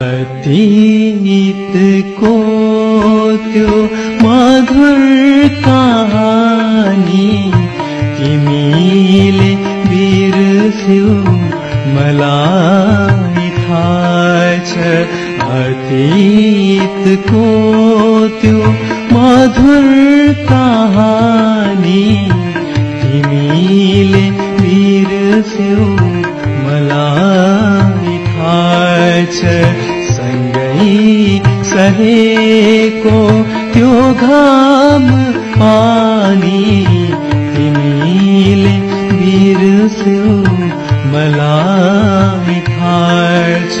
अतीत को त्यो मधुर कहानी मलाई थाहा छ अतीतको त्यो मधुर कहानी थाहा छ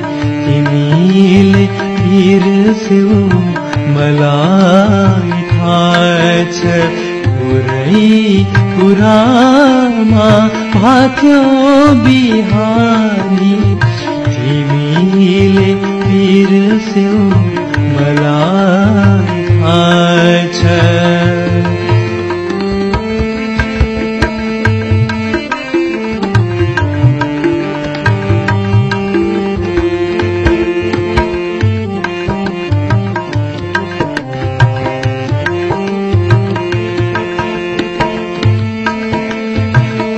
तिमीले बिर्स्यौ मलाई छ पुरै कुरामा पाथ्यो बिहानी। तिमीले बिर्स्यौ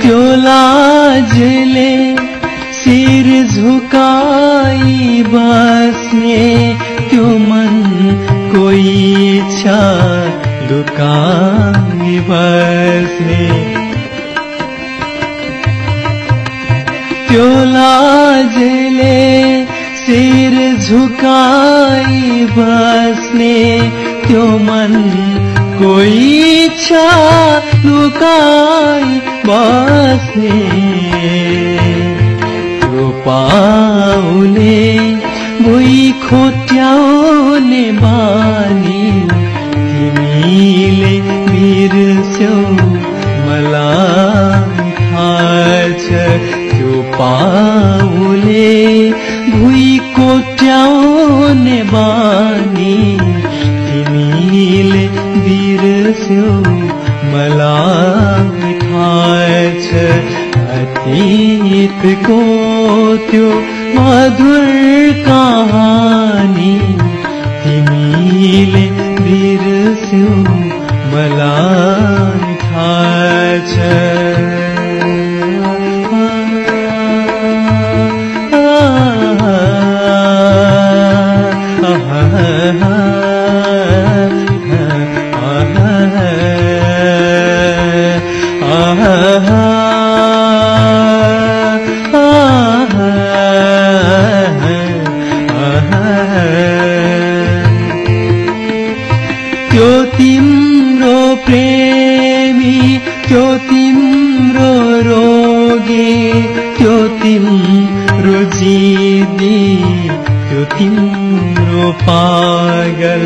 त्यो लाजले शिर झुकाई बस्ने त्यो मन कोही छ लुकाई बस्ने त्यो लाजले शिर झुकाई बस्ने त्यो मन कोही छ लुकाई बस्ने त्यो पाउने भुइ खोट्याउने बानी। तिमीले बिर्स्यौ। त्यो मधुर कहानी। तिमीले बिर्स्यौ मलाई थाहा छ पागल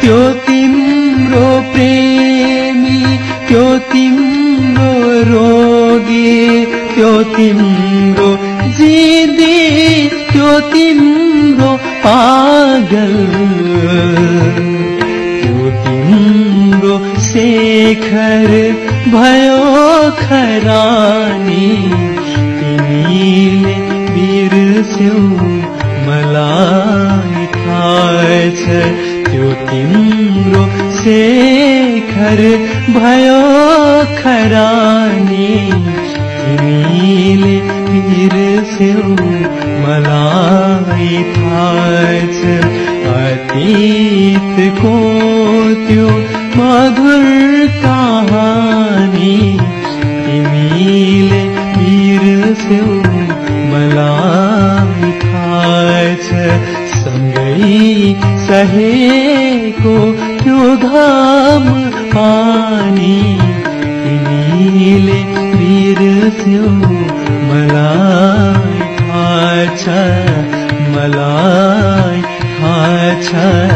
त्यो तिम्रो प्रेमी त्यो तिम्रो रोगे त्यो तिम्रो जिदी त्यो तिम्रो पागल भयो खरानी तिमीले भोरा तिल पीर त्यो तिम्रो शेखर भयो भोरी किल पीर् स्यो मला अतीतको त्यो मधुर कहाँ कहेको यो घाम पानी तिमीले बिर्स्यौ। मलाई थाहा छ मलाई थाहा छ।